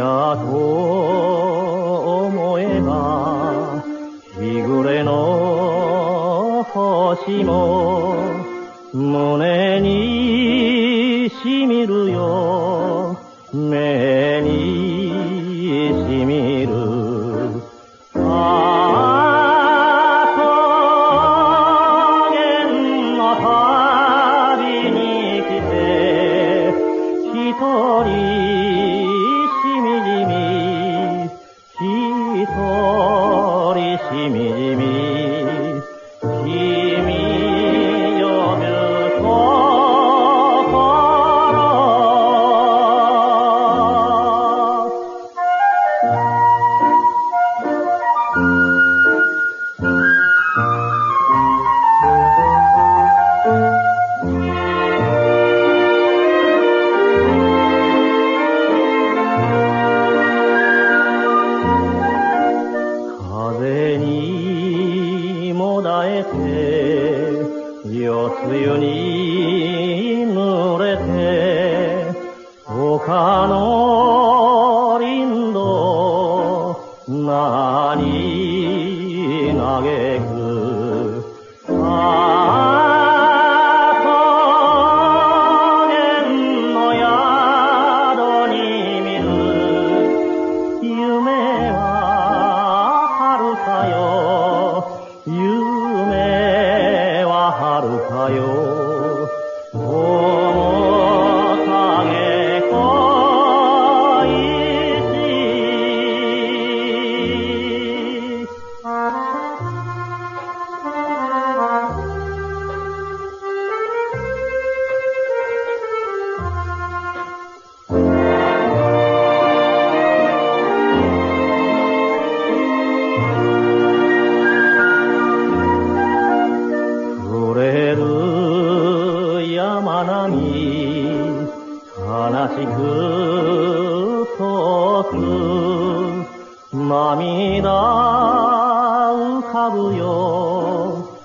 やと思えば、日暮れの星も胸に染みるよ。風にもだえて、夜露に濡れて、丘の林道、何しくそく涙浮かぶよ。